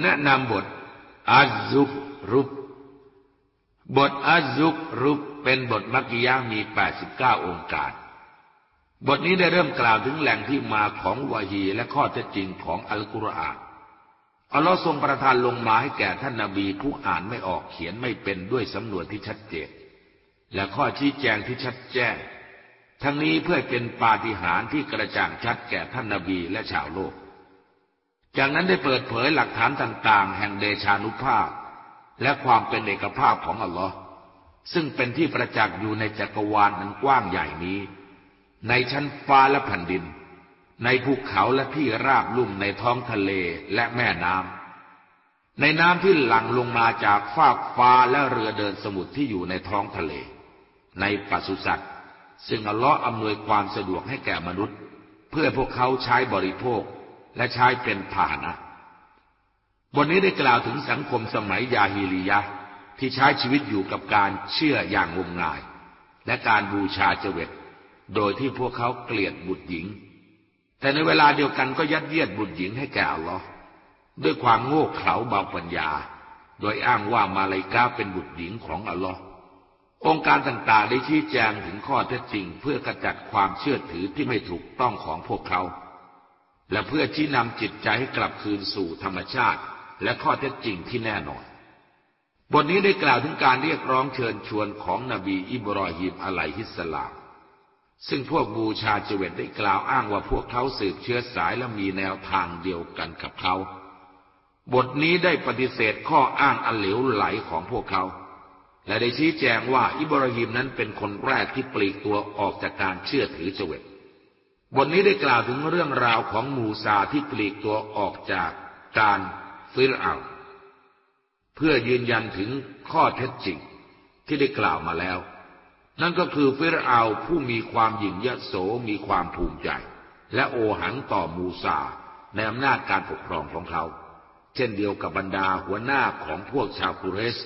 แนะนำบทอัซซุกรุปบทอัซซุกรุปเป็นบทมักกิยามี 89 องค์การ บทนี้ได้เริ่มกล่าวถึงแหล่งที่มาของวาฮีและข้อเท็จจริงของอัลกุรอาน อัลลอฮ์ทรงประทานลงมาให้แก่ท่านนาบีผู้อ่านไม่ออกเขียนไม่เป็นด้วยสำนวนที่ชัดเจน และข้อชี้แจงที่ชัดแจ้ง ทั้งนี้เพื่อเป็นปาฏิหาริย์ที่กระจ่างชัดแก่ท่านนาบีและชาวโลก จากนั้นได้เปิดเผยหลักฐานต่าง ๆ แห่งเดชานุภาพ และความเป็นเอกภาพของอัลลอฮ์ซึ่งเป็นที่ประจักษ์อยู่ในจักรวาลนั้นกว้างใหญ่นี้ ในชั้นฟ้าและแผ่นดิน ในภูเขาและที่ราบลุ่มในท้องทะเลและแม่น้ำในน้ำที่หลั่งลงมาจากฟากฟ้าและเรือเดินสมุทรที่อยู่ในท้องทะเล ในปศุสัตว์ซึ่งอัลลอฮ์อำนวยความสะดวกให้แก่มนุษย์ เพื่อพวกเขาใช้บริโภค และใช้เป็นพานะบทนี้ได้กล่าวถึงสังคมสมัยยาฮิลียะที่ใช้ชีวิตอยู่กับการเชื่ออย่างงมงาย และการบูชาเจวิตโดยที่พวกเขาเกลียดบุตรหญิง แต่ในเวลาเดียวกันก็ยัดเยียดบุตรหญิงให้แก่อัลลอฮ์ด้วยความโง่เขลาเบาปัญญา โดยอ้างว่ามาลายกาเป็นบุตรหญิงของอัลลอฮ์องค์การต่างๆได้ชี้แจงถึงข้อเท็จจริงเพื่อกระจัดความเชื่อถือที่ไม่ถูกต้องของพวกเขา และเพื่อชี้นำจิตใจให้กลับคืนสู่ธรรมชาติ และข้อเท็จจริงที่แน่นอน บทนี้ได้กล่าวถึงการเรียกร้องเชิญชวนของนบีอิบรอฮิมอะลัยฮิสสลาม ซึ่งพวกบูชาเจเวตได้กล่าวอ้างว่าพวกเขาสืบเชื้อสายและมีแนวทางเดียวกันกับเขา บทนี้ได้ปฏิเสธข้ออ้างอันเหลวไหลของพวกเขา และได้ชี้แจงว่าอิบราฮิมนั้นเป็นคนแรกที่ปลีกตัวออกจากการเชื่อถือเจวิต บทนี้ได้กล่าวถึงเรื่องราวของมูซาที่ปลีกตัวออกจากการฟิรเอาเพื่อยืนยันถึงข้อเท็จจริงที่ได้กล่าวมาแล้ว นั่นก็คือฟิรเอาผู้มีความหยิ่งยโสมีความภูมิใจ และโอหังต่อมูซาในอำนาจการปกครองของเขา เช่นเดียวกับบรรดาหัวหน้าของพวกชาวกุเรช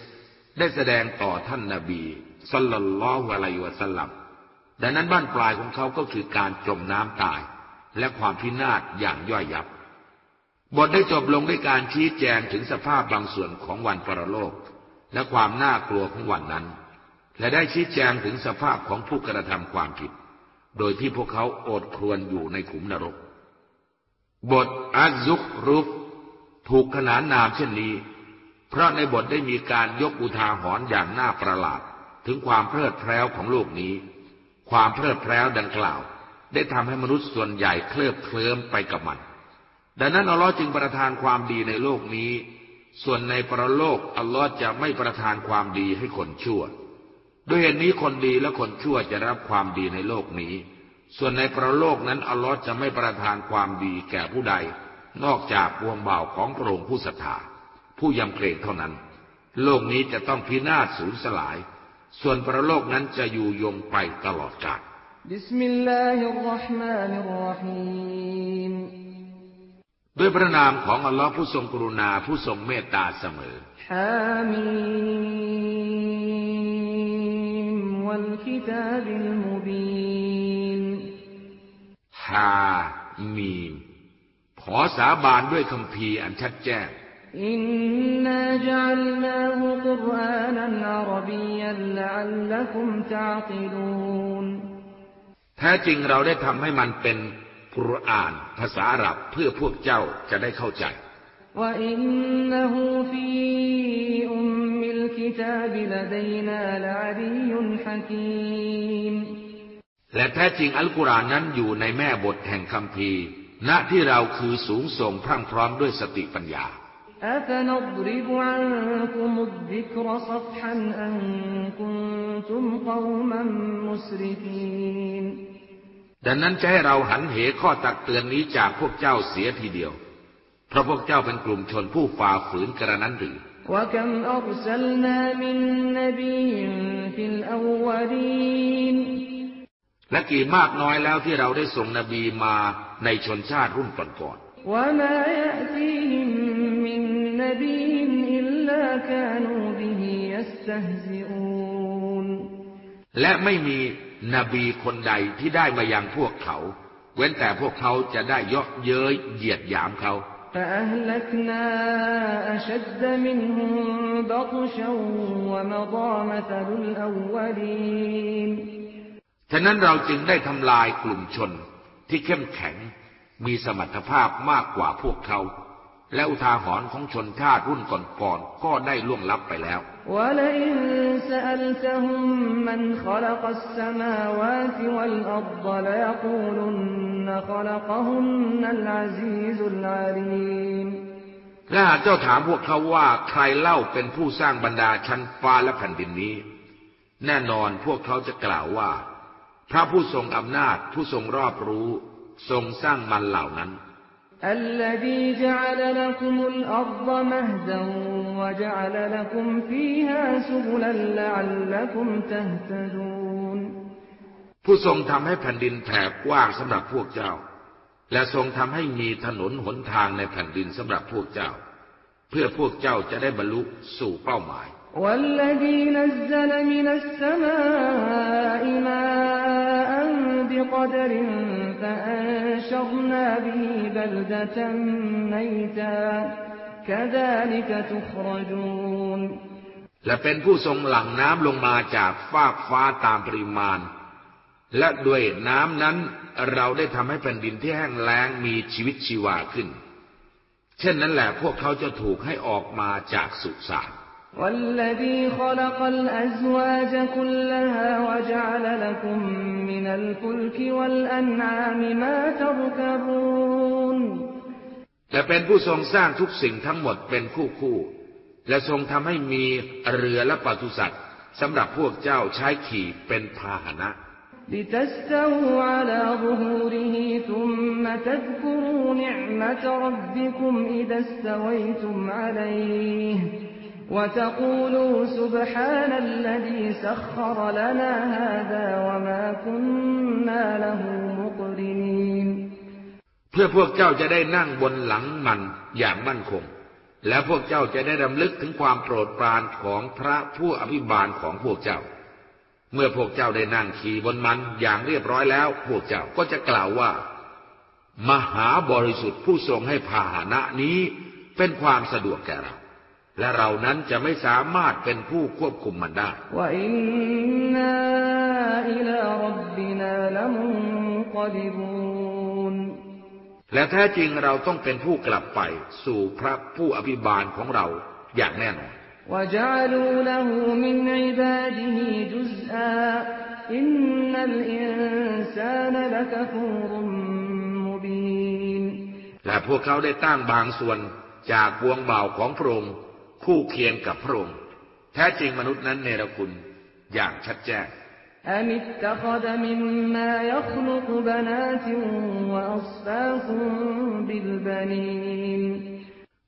ได้แสดงต่อท่านนาบีสัลลัลลอฮุอะลัยวะสัลลัม ดังนั้นบ้านปลายของเขาก็คือการจมน้ำตาย และความพินาศอย่างย่อยยับ บทได้จบลงด้วยการชี้แจงถึงสภาพบางส่วนของวันปรโลก และความน่ากลัวของวันนั้น และได้ชี้แจงถึงสภาพของผู้กระทำความผิด โดยที่พวกเขาอดครวนอยู่ในขุมนรก บทอัซซุกรุฟถูกขนานนามเช่นนี้ เพราะในบทได้มีการยกอุทาหรณ์อย่างน่าประหลาด ถึงความเพลิดเพลิของโลกนี้ ความเพลิดเพลิดังกล่าว ได้ทำให้มนุษย์ส่วนใหญ่เคลิบเคลิ้มไปกับมัน ดังนั้นอัลลอฮ์จึงประทานความดีในโลกนี้ ส่วนในปรโลกอัลลอฮ์จะไม่ประทานความดีให้คนชั่ว ด้วยเหตุนี้คนดีและคนชั่วจะรับความดีในโลกนี้ ส่วนในปรโลกนั้นอัลลอฮ์จะไม่ประทานความดีแก่ผู้ใด นอกจากปวงบ่าวของพระองค์ผู้ศรัทธาผู้ยำเกรงเท่านั้น โลกนี้จะต้องพินาศสูญสลาย ส่วนปรโลกนั้นจะอยู่ยงไปตลอดกาลبسم الله الرحمن الرحيم ด้วยพระนามของอัลลอฮ์ผู้ทรงกรุณาผู้ทรงเมตตาเสมอحم والكتاب المبีนฮามีมขอสาบานด้วยคำพีอันชัดแจ้ง อินนาจัลนาฮุกุรอานันอารบียันลัลลักุมตาติลูนแท้จริงเราได้ทำให้มันเป็นกุรอาน ภาษาอาหรับเพื่อพวกเจ้าจะได้เข้าใจและแท้จริงอัลกุรอานนั้นอยู่ในแม่บทแห่งคำพีณที่เราคือสูงส่งพรั่งพร้อมด้วยสติปัญญา أفنضرب عنكم الذكر صفحا أن كنتم قوما مسرفين ดังนั้นจะให้เราหันเหข้อตักเตือนนี้จากพวกเจ้าเสียทีเดียว เพราะพวกเจ้าเป็นกลุ่มชนผู้ฝ่าฝืนกระนั้นหรือและกี่มากน้อยแล้วที่เราได้ส่งนบีมาในชนชาติรุ่นก่อนๆ نبي إلا كانوا به يستهزئون และไม่มีนบีคนใดที่ได้มายังพวกเขา เว้นแต่พวกเขาจะได้เยาะเย้ยเหยียดหยามเขา فأهلكنا أشد منهم بطشا ومضى مثل الأولين ฉะนั้นเราจึงได้ทำลายกลุ่มชนที่เข้มแข็งมีสมรรถภาพมากกว่าพวกเขา และอุทาหรณ์ของชนชาติรุ่นก่อนๆกก็ได้ล่วงลับไปแล้ว และหากเจ้าถามพวกเขาว่าใครเล่าเป็นผู้สร้างบรรดาชั้นฟ้าและแผ่นดินนี้ แน่นอนพวกเขาจะกล่าวว่า พระผู้ทรงอำนาจผู้ทรงรอบรู้ ทรงสร้างมันเหล่านั้น الذي جعل لكم الأرض مهدا وجعل لكم فيها سبلا لعلكم تهتدون ผู้ทรงทำให้แผ่นดินแผ่กว้างสำหรับพวกเจ้า และทรงทำให้มีถนนหนทางในแผ่นดินสำหรับพวกเจ้า เพื่อพวกเจ้าจะได้บรรลุสู่เป้าหมาย والذي نزل من السماء ماء بقدر فأنشرنا به بلدة ميتا كذلك تخرجون และเป็นผู้ทรงหลั่งน้ำลงมาจากฟากฟ้าตามปริมาณ และด้วยน้ำนั้นเราได้ทำให้แผ่นดินที่แห้งแล้งมีชีวิตชีวาขึ้น เช่นนั้นแหละพวกเขาจะถูกให้ออกมาจากสุสาน والذي خلق الأزواج كلها وجعل لكم من الفلك والأنعام ما تركبون และเป็นผู้ทรงสร้างทุกสิ่งทั้งหมดเป็นคู่คู่ๆและทรงทำให้มีเรือและปศุสัตว์สำหรับพวกเจ้าใช้ขี่เป็นพาหนะ لتستووا على ظهوره ثم تذكروا نعمة ربكم إذا استويتم عليه وتقولوا سبحان الذي سخر لنا هذا وما كنا له مقرنين เพื่อพวกเจ้าจะได้นั่งบนหลังมันอย่างมั่นคง และพวกเจ้าจะได้รำลึกถึงความโปรดปรานของพระผู้อภิบาลของพวกเจ้า เมื่อพวกเจ้าได้นั่งขี่บนมันอย่างเรียบร้อยแล้ว พวกเจ้าก็จะกล่าวว่า มหาบริสุทธิ์ผู้ทรงให้พาหนะนี้เป็นความสะดวกแก่เรา และเรานั้นจะไม่สามารถเป็นผู้ควบคุมมันได้ และแท้จริงเราต้องเป็นผู้กลับไป สู่พระผู้อภิบาลของเราอย่างแน่นอนและพวกเขาได้ตั้งบางส่วนจากพวงเบาของพระองค์ คู่เคียงกับพระองค์ แท้จริงมนุษย์นั้นเนรคุณอย่างชัดแจ้ง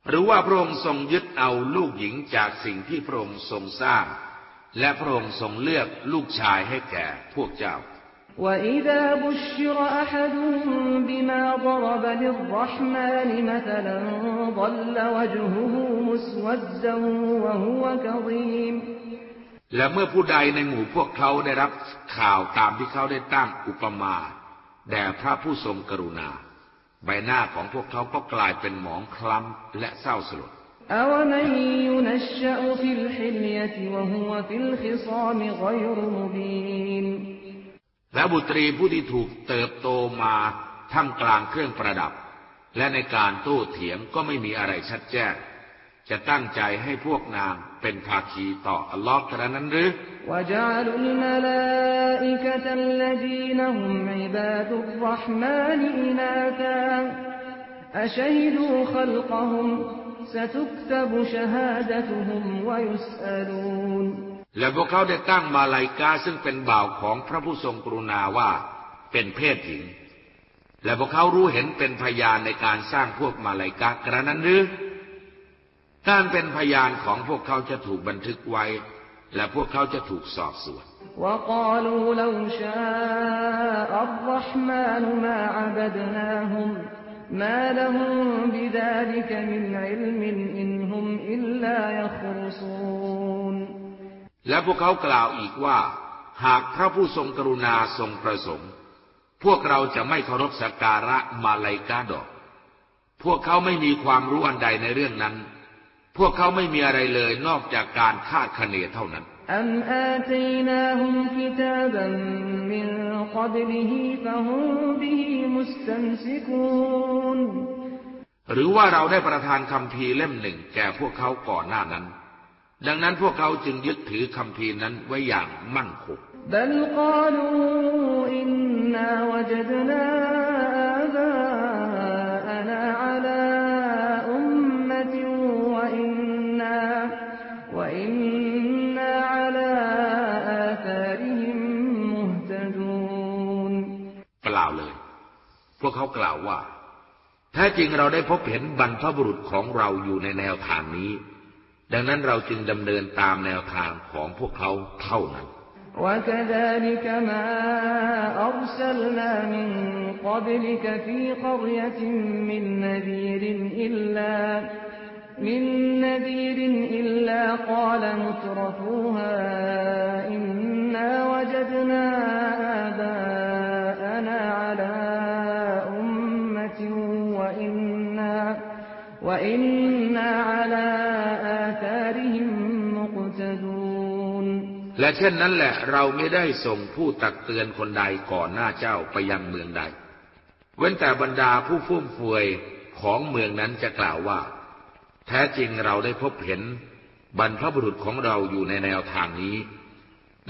หรือว่าพระองค์ทรงยึดเอาลูกหญิงจากสิ่งที่พระองค์ทรงสร้าง และพระองค์ทรงเลือกลูกชายให้แก่พวกเจ้า وإذا بشر أحدهم بما ضرب للرحمن مثلا ظل وجهه مسودا وهو كظيم และเมื่อผู้ใดในหมู่พวกเขาได้รับข่าวตามที่เขาได้ตั้งอุปมาแด่พระผู้ทรงกรุณา ใบหน้าของพวกเขาก็กลายเป็นหมองคล้ำและเศร้าสลด และบุตรีผู้ที่ถูกเติบโตมาท่ามกลางเครื่องประดับ และในการโต้เถียงก็ไม่มีอะไรชัดแจ้ง จะตั้งใจให้พวกนางเป็นภาคีต่ออัลลอฮ์กระนั้นหรือและ และพวกเขาได้ตั้งมาลายกาซึ่งเป็นบ่าวของพระผู้ทรงกรุณาว่าเป็นเพศหญิง และพวกเขารู้เห็นเป็นพยานในการสร้างพวกมาลายกากระนั้นหรือการเป็นพยานของพวกเขาจะถูกบันทึกไว้ และพวกเขาจะถูกสอบสวนและ และพวกเขากล่าวอีกว่า หากพระผู้ทรงกรุณาทรงประสงค์ พวกเราจะไม่เคารพสักการะมาลายกาดอก พวกเขาไม่มีความรู้อันใดในเรื่องนั้น พวกเขาไม่มีอะไรเลยนอกจากการคาดคะเนเท่านั้น أم آتيناهم كتابا من قبله فهم به مستمسكون หรือว่าเราได้ประทานคำพีร์เล่มหนึ่งแก่พวกเขาก่อนหน้านั้น ดังนั้นพวกเขาจึงยึดถือคำพีนั้นไว้อย่างมั่นคงเปล่าเลย พวกเขากล่าวว่า แท้จริงเราได้พบเห็นบรรพบุรุษของเราอยู่ในแนวทางนี้ ดังนั้นเราจึงดำเนินตามแนวทางของพวกเขาเท่านั้น وكذلك ما أرسلنا من قبلك في قرية من نذير إلا من نذير إلا قال مترفوها إنا وجدنا آباءنا على أمة وإنا وإنا على และเช่นนั้นแหละเราไม่ได้ส่งผู้ตักเตือนคนใดก่อนหน้าเจ้าไปยังเมืองใด เว้นแต่บรรดาผู้ฟุ่มเฟือยของเมืองนั้นจะกล่าวว่า แท้จริงเราได้พบเห็น บรรพบุรุษของเราอยู่ในแนวทางนี้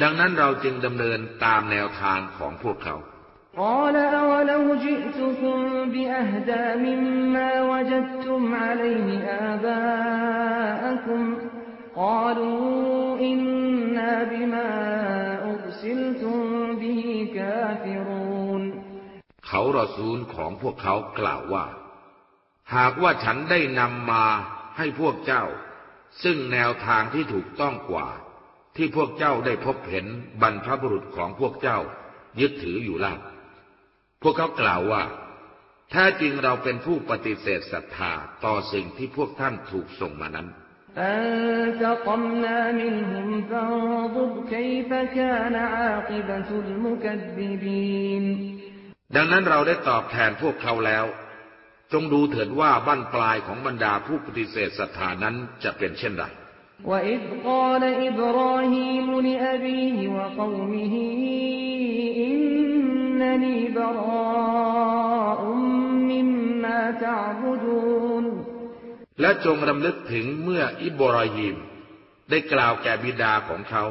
ดังนั้นเราจึงดำเนินตามแนวทางของพวกเขาอ أولو جئتكم بأهدى مما وجدتم عليه آباءكم قالوا إنا بما أرسلتم به كافرون เขารอซูลของพวกเขากล่าวว่า หากว่าฉันได้นำมาให้พวกเจ้า ซึ่งแนวทางที่ถูกต้องกว่า ที่พวกเจ้าได้พบเห็นบรรพบุรุษของพวกเจ้า ยึดถืออยู่ล่ะพวกเขากล่าวว่าแท้จริงเราเป็นผู้ปฏิเสธศรัทธาต่อสิ่งที่พวกท่านถูกส่งมานั้น فانتقمنا منهم فانظر كيف كان عاقبة المكذبين ดังนั้นเราได้ตอบแทนพวกเขาแล้ว จงดูเถิดว่าบั้นปลายของบรรดาผู้ปฏิเสธศรัทธานั้นจะเป็นเช่นไร وإذ قال إبراهيم لأبيه وقومه إنني براء مما تعبدون และจงรำลึกถึงเมื่ออิบรอฮิมได้กล่าวแก่บิดาของเขา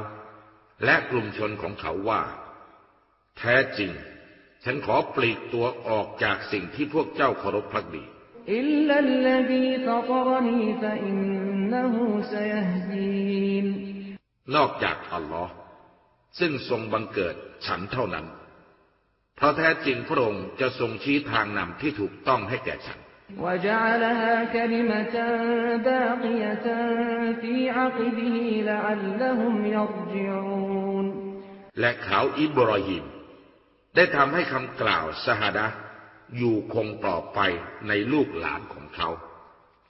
และกลุ่มชนของเขาว่า แท้จริง ฉันขอปลีกตัวออกจากสิ่งที่พวกเจ้าเคารพพักดีนอกจากอัลลอฮ์ซึ่งทรงบังเกิดฉันเท่านั้น เพราะแท้จริงพระองค์จะทรงชี้ทางนำที่ถูกต้องให้แก่ฉัน وجعلها كلمة باقية في عقبه لعلهم يرجعون และเขาอิบราฮิมได้ทำให้คำกล่าวสหดะห์อยู่คงต่อไปในลูกหลานของเขา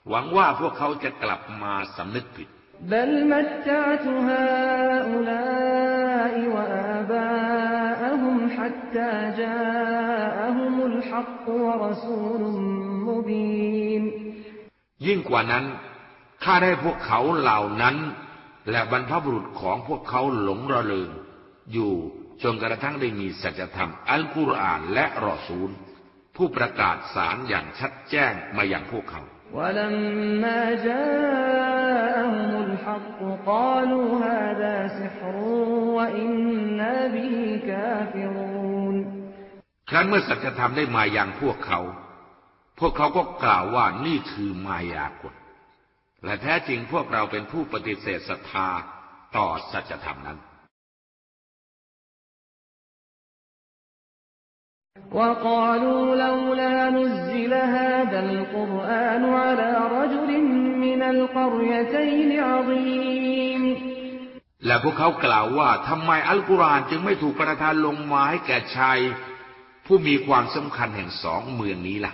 หวังว่าพวกเขาจะกลับมาสำนึกผิด بل متعت هؤلاء وآباءهم حتى جاءهم الحق ورسول مبين ยิ่งกว่านั้นข้าได้พวกเขาเหล่านั้น และบรรพบุรุษของพวกเขาหลงระเริงอยู่จนกระทั่งได้มีสัจธรรม อัลกุรอานและรอซูล ผู้ประกาศสารอย่างชัดแจ้งมาอย่างพวกเขา ولما جاءهم الحق قالوا هذا سحر وإنا به كافرون ครั้นเมื่อสัจธรรมได้มาอย่างพวกเขา พวกเขาก็กล่าวว่านี่คือมายากลและแท้จริงพวกเราเป็นผู้ปฏิเสธศรัทธาต่อสัจธรรมนั้น وقالوا لولا نزل هذا القرآن على رجل من القريتين عظيم และพวกเขากล่าวว่าทำไมอัลกุรอานจึงไม่ถูกประทานลงมาให้แก่ชาย ผู้มีความสำคัญแห่งสองเมืองนี้ล่ะ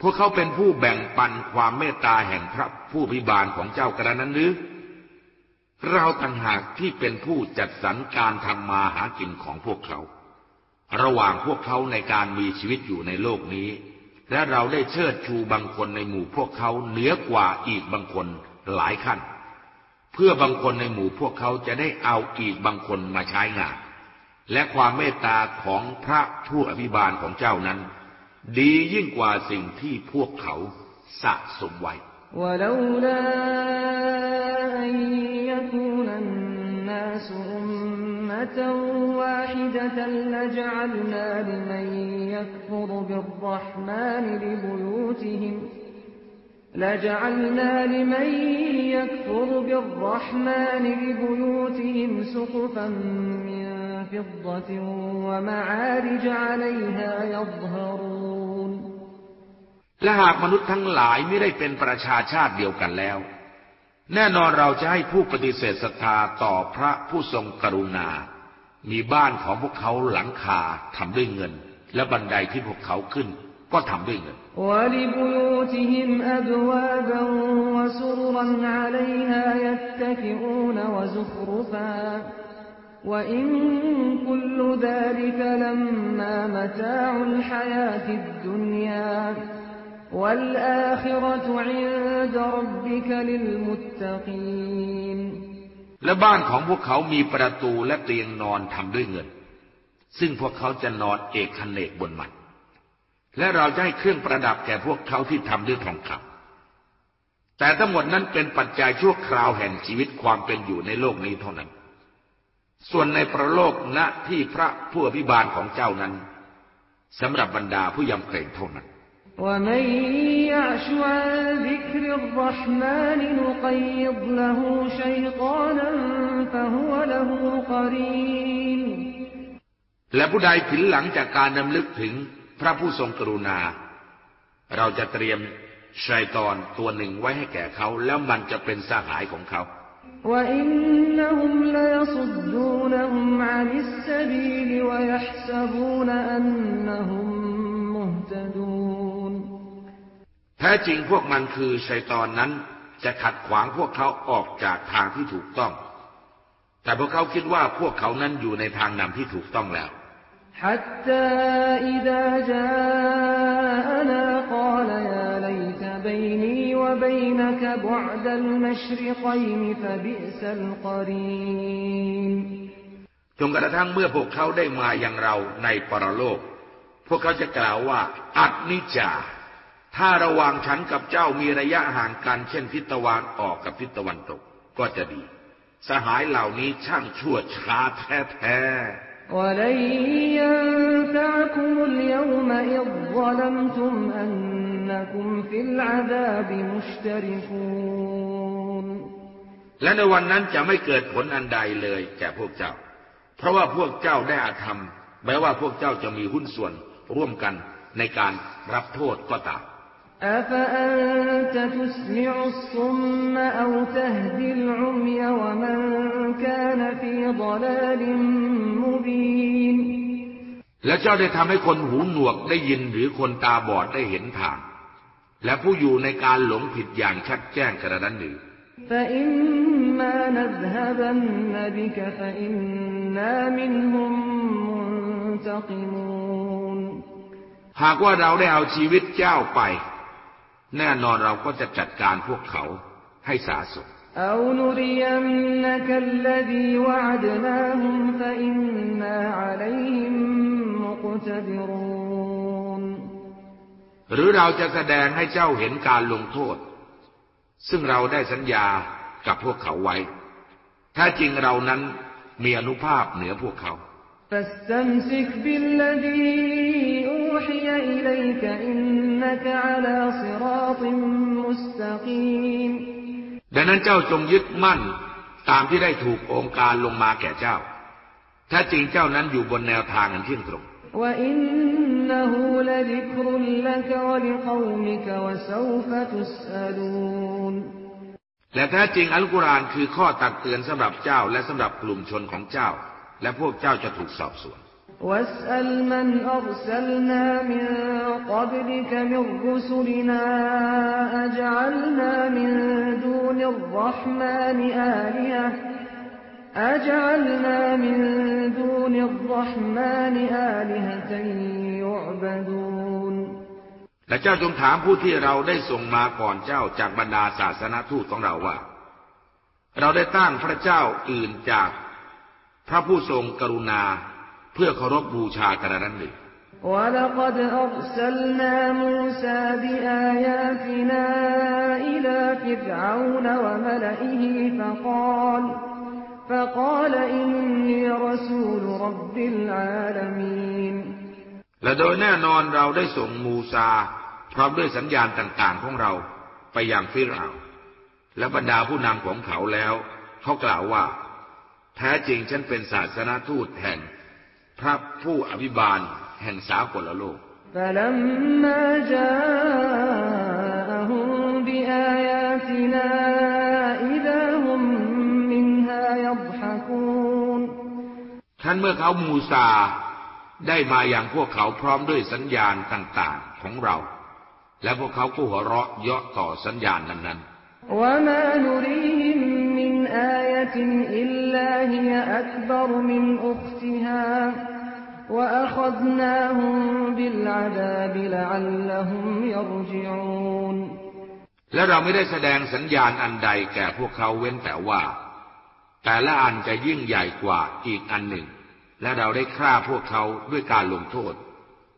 พวกเขาเป็นผู้แบ่งปันความเมตตาแห่งพระผู้พิบาลของเจ้ากระนั้นหรือเราต่างหากที่เป็นผู้จัดสรรการทำมาหากินของพวกเขา ระหว่างพวกเขาในการมีชีวิตอยู่ในโลกนี้ และเราได้เชิดชูบางคนในหมู่พวกเขาเหนือกว่าอีกบางคนหลายขั้น เพื่อบางคนในหมู่พวกเขาจะได้เอาอีกบางคนมาใช้งาน และความเมตตาของพระผู้อภิบาลของเจ้านั้น ดียิ่งกว่าสิ่งที่พวกเขาสะสมไว้ ولولا أن يكون الناس أمة واحدة لجعلنا لمن يكفر بالرحمن لبيوتهم لجعلنا لمن يكفر بالرحمن لبيوتهم سقفا من فضة ومعارج عليها يظهرون และหากมนุษย์ทั้งหลายไม่ได้เป็นประชาชาติเดียวกันแล้ว แน่นอนเราจะให้ผู้ปฏิเสธศรัทธาต่อพระผู้ทรงกรุณา มีบ้านของพวกเขาหลังคาทำด้วยเงิน และบันไดที่พวกเขาขึ้น ก็ทำด้วยเงิน ولبيوتهم أبوابا وسررا عليها يتكئون وزخرفا وإن كل ذلك لما متاع الحياة الدنيا และบ้านของพวกเขามีประตูและเตียงนอนทำด้วยเงิน ซึ่งพวกเขาจะนอนเอกคเนกบนมัน และเราจะให้เครื่องประดับแก่พวกเขาที่ทำด้วยทองคำแต่ทั้งหมดนั้นเป็นปัจจัยชั่วคราวแห่งชีวิตความเป็นอยู่ในโลกนี้เท่านั้น ส่วนในประโลกณที่พระผู้อภิบาลของเจ้านั้นสำหรับบรรดาผู้ยำเกรงเท่านั้น ومن يعش عن ذكر الرحمن نقيض له شيطانا فهو له قرين และผู้ใดผินหลังจากการดำลึกถึงพระผู้ทรงกรุณา เราจะเตรียมชัยตอนตัวหนึ่งไว้ให้แก่เขา แล้วมันจะเป็นสหายของเขา وإنهم ليصدونهم عن السبيل ويحسبون أنهم مهتدون แท้จริงพวกมันคือชัยตอนนั้นจะขัดขวางพวกเขาออกจากทางที่ถูกต้อง แต่พวกเขาคิดว่าพวกเขานั้นอยู่ในทางนำที่ถูกต้องแล้ว حتى إذا جاءنا قال يا ليت بيني وبينك بعد المشرقين فبئس القرين จนกระทั่งเมื่อพวกเขาได้มาอย่างเราในปรโลก พวกเขาจะกล่าวว่า อัดนิจจา ถ้าระหว่างฉันกับเจ้ามีระยะห่างกัน เช่นทิศตะวันออกกับทิศตะวันตก ก็จะดี สหายเหล่านี้ช่างชั่วช้าแท้แท้และในวันนั้นจะไม่เกิดผลอันใดเลยแก่พวกเจ้า เพราะว่าพวกเจ้าได้อาธรรม แม้ว่าพวกเจ้าจะมีหุ้นส่วนร่วมกันในการรับโทษก็ตาม أفأنت تسمع الصم أو تهدي العمي ومن كان في ضلال مبين และเจ้าได้ทำให้คนหูหนวกได้ยินหรือคนตาบอดได้เห็นทาง และผู้อยู่ในการหลงผิดอย่างชัดแจ้งกระนั้นหรือ فإما نذهبن بك فإنا منهم منتقمون หากว่าเราได้เอาชีวิตเจ้าไป แน่นอนเราก็จะจัดการพวกเขาให้สาสม أو نرينك الذي وعدناهم فإنا عليهم مقتدرون หรือเราจะแสดงให้เจ้าเห็นการลงโทษ ซึ่งเราได้สัญญากับพวกเขาไว้ ถ้าจริงเรานั้นมีอนุภาพเหนือพวกเขา فاستمسك بالذي أوحي إليك إنك على صراط مستقيم ดังนั้นเจ้าจงยึดมั่นตามที่ได้ถูกองค์การลงมาแก่เจ้า ถ้าจริงเจ้านั้นอยู่บนแนวทางอันเที่ยงตรง وإنه لذكر لك ولقومك وسوف تسألون และแท้จริงอัลกุรอานคือข้อตักเตือนสำหรับเจ้าและสำหรับกลุ่มชนของเจ้า และพวกเจ้าจะถูกสอบสวน واسأل من أرسلنا من قبلك من رسلنا أجعلنا من دون الرحمن آلهة أجعلنا من دون الرحمن آلهة يعبدون และเจ้าจงถามผู้ที่เราได้ส่งมาก่อนเจ้าจากบรรดาศาสนทูตของเราว่า เราได้ตั้งพระเจ้าอื่นจากพระผู้ทรงกรุณาเ ื่อเคารพบูชากันนั้นเลยและโดยแน่นอนเราได้ส่งมูซา พร้อมด้วยสัญญาณต่าง ๆ ของเราไปยังฟิราวและบรรดาผู้นำของเขาแล้ว เขากล่าวว่า แท้จริงฉันเป็นศาสนาทูตแห่ง พระผู้อภิบาลแห่งสากลโลก فلما جاءهم بآياتنا إذا هم منها يضحكون ท่านเมื่อเขามูซาได้มาอย่างพวกเขาพร้อมด้วยสัญญาณต่างๆของเรา และพวกเขาก็หัวเราะเยาะต่อสัญญาณนั้น وما نريهم من آية إلا هي أكبر من أختها ๆ และเราไม่ได้แสดงสัญญาณอันใดแก่พวกเขาเว้นแต่ว่า แต่ละอันจะยิ่งใหญ่กว่าอีกอันหนึ่ง และเราได้ฆ่าพวกเขาด้วยการลงโทษ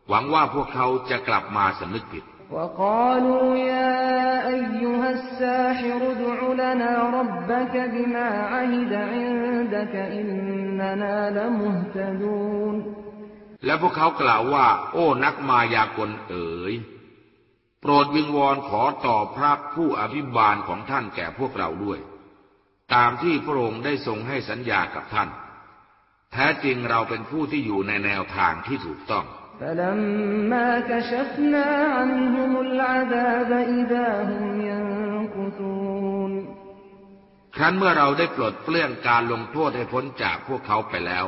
หวังว่าพวกเขาจะกลับมาสำนึกผิด وقالوا يا أيها الساحر ادع لنا ربك بما عهد عندك إننا لمهتدون และพวกเขากล่าวว่า โอ้นักมายากลเอ๋ย โปรดวิงวอนขอต่อพระผู้อภิบาลของท่านแก่พวกเราด้วย ตามที่พระองค์ได้ทรงให้สัญญากับท่าน แท้จริงเราเป็นผู้ที่อยู่ในแนวทางที่ถูกต้อง ครั้นเมื่อเราได้ปลดเปลื้องการลงโทษให้พ้นจากพวกเขาไปแล้ว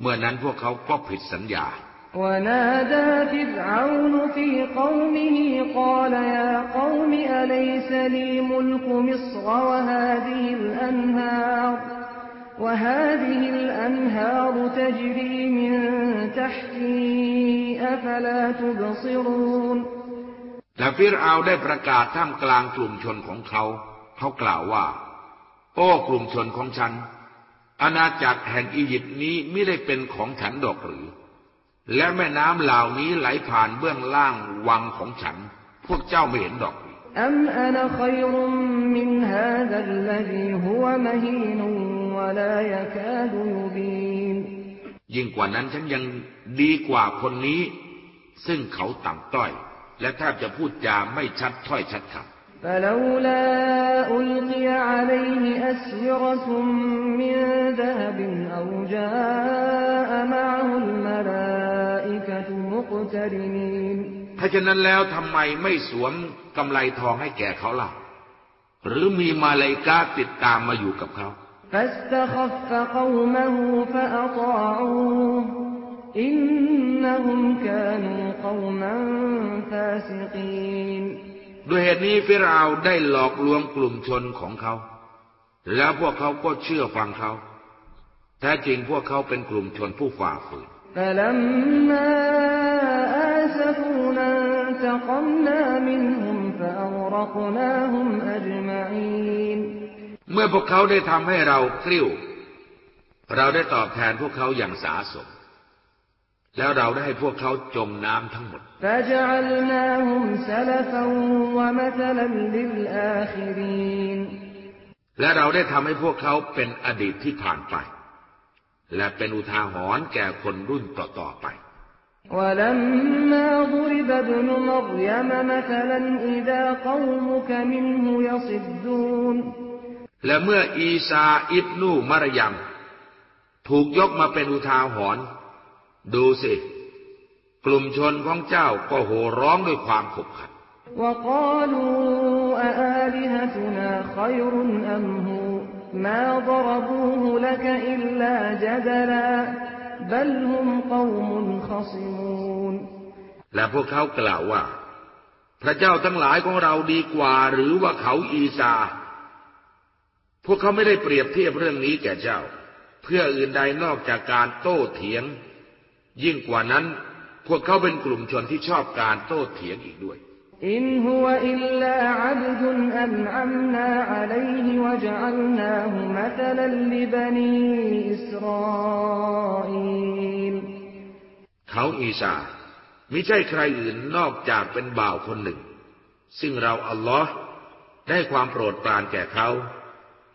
เมื่อนั้นพวกเขาก็ผิดสัญญา ونادى فرعون في قومه قال يا قوم أليس لي ملك مصر وهذه الأنهار وهذه الأنهار تجري من تحتي أفلا تبصرون และฟิรเอาได้ประกาศท่ามกลางกลุ่มชนของเขา เขากล่าวว่า โอ้กลุ่มชนของฉัน อาณาจักรแห่งอียิปต์นี้ไม่ได้เป็นของฉันดอกหรือ และแม่น้ำเหล่านี้ไหลผ่านเบื้องล่างวังของฉัน พวกเจ้าไม่เห็นดอกหรือยิ่งกว่านั้นฉันยังดีกว่าคนนี้ ซึ่งเขาต่ำต้อย และแทบจะพูดจาไม่ชัดถ้อยชัดคำ فلولا ألقي عليه أسورة من ذهب أو جاء معه الملائكة مقترنين ถ้าฉะนั้นแล้วทำไมไม่สวมกำไลทองให้แก่เขาล่ะ หรือมีมาเลายกาติดตามมาอยู่กับเขา فاستخف قومه فأطاعوه إنهم كانوا قوما فاسقين ด้วยเหตุนี้ฟิราวได้หลอกลวงกลุ่มชนของเขา แล้วพวกเขาก็เชื่อฟังเขา แท้จริงพวกเขาเป็นกลุ่มชนผู้ฝ่าฝืนเมื่อพวกเขาได้ทำให้เราเกลี้ยวเราได้ตอบแทนพวกเขาอย่างสาสม แล้วเราได้ให้พวกเขาจมน้ำทั้งหมด فجعلناهم سلفا ومثلا للآخرين และเราได้ทำให้พวกเขาเป็นอดีตที่ผ่านไป และเป็นอุทาหรณ์แก่คนรุ่นต่อๆไป ولما ضرب ابن مريم مثلا إذا قومك منه يصدون และเมื่ออีซาอิบนูมารยมถูกยกมาเป็นอุทาหรณ์ ดูสิ กลุ่มชนของเจ้าก็โห่ร้องด้วยความขบขันและพวกเขากล่าวว่า พระเจ้าทั้งหลายของเราดีกว่า หรือว่าเขาอีซา พวกเขาไม่ได้เปรียบเทียบเรื่องนี้แก่เจ้า เพื่ออื่นใดนอกจากการโต้เถียง ยิ่งกว่านั้น พวกเขาเป็นกลุ่มชนที่ชอบการโต้เถียงอีกด้วย อินฮุวอิลลาอับดุนอันอัมนาอะลัยฮิวะจัลนาฮุมะตลัลลิบนีอิสราอิลเขาอีสาไม่ใช่ใครอื่นนอกจากเป็นบ่าวคนหนึ่ง ซึ่งเราอัลลอฮ์ได้ความโปรดปรานแก่เขา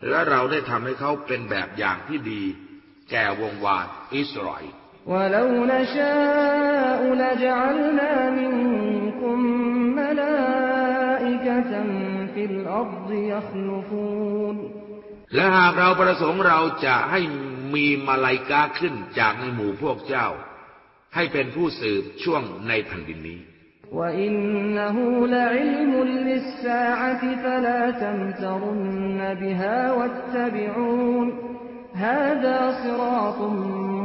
และเราได้ทำให้เขาเป็นแบบอย่างที่ดี แก่วงวานอิสราเอล ولو نشاء لجعلنا منكم ملائكة في الأرض يخلفون และหากเราประสงค์เราจะให้มีมาลายกาขึ้นจากในหมู่พวกเจ้า ให้เป็นผู้สืบช่วงในแผ่นดินนี้ وإنه لعلم للساعة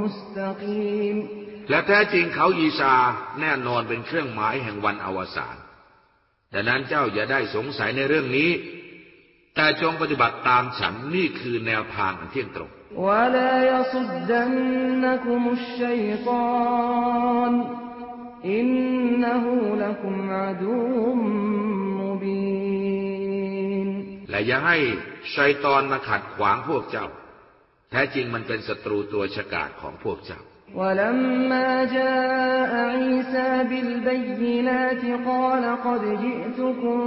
فلا تمترن بها واتبعون هذا صراط مستقيم และแท้จริงเขาอีซาแน่นอนเป็นเครื่องหมายแห่งวันอวสานดังนั้นเจ้าอย่าได้สงสัยในเรื่องนี้ แต่จงปฏิบัติตามฉันนี่คือแนวทางอันเที่ยงตรง ولا يصدنكم الشيطان إنه لكم عدو مبين และอย่าให้ชัยตอนมาขัดขวางพวกเจ้า แ ท้จริงมันเป็นศัตรูตัวฉกาจของพวกเจ้า ولما جاء عيسى بالبينات قال قد جئتكم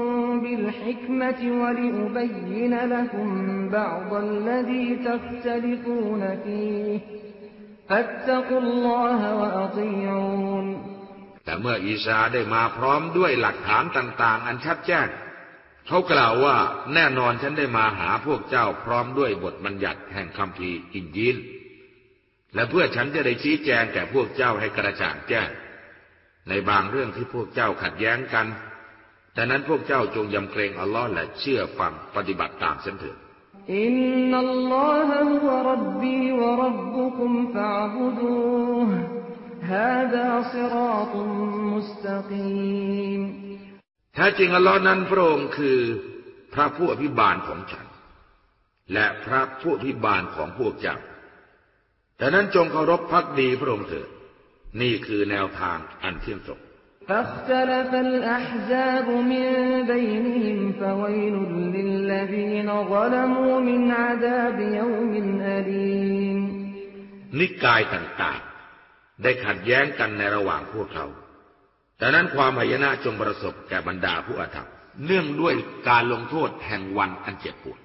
بالحكمة ولأبين لكم بعض الذي تختلفون فيه فاتقوا الله وأطيعون แต่เมื่ออีสาได้มาพร้อมด้วยหลักฐานต่าง ๆ อันชัดแจ้ง เขากล่าวว่าแน่นอนฉันได้มาหาพวกเจ้าพร้อมด้วยบทบัญญัติแห่งคำพีอินยินและเพื่อฉันจะได้ชี้แจงแก่พวกเจ้าให้กระจ่างแจ้ง ในบางเรื่องที่พวกเจ้าขัดแย้งกันแต่นั้นพวกเจ้าจงยำเกรงอัลลอฮ์และเชื่อฟังปฏิบัติตามฉันเถิดอินนัลลอฮฺวะรับบีวะรับบุคุมฟะบุดูฮาดาซิรอตุมมุสตะกีม ท้จริงอัลลอฮ์นั้นพระองค์คือพระผู้อภิบาลของฉัน และพระผู้อภิบาลของพวกเจ้าดังนั้นจงเคารพพักดีพระองค์เถิดนี่คือแนวทางอันเที่ยงตรงนิกายต่างๆ ได้ขัดแย้งกันในระหว่างพวกเขา ดังนั้นความหายนะจงประสบแก่บรรดาผู้อาธรรมเนื่องด้วยการลงโทษแห่งวันอันเจ็บปวด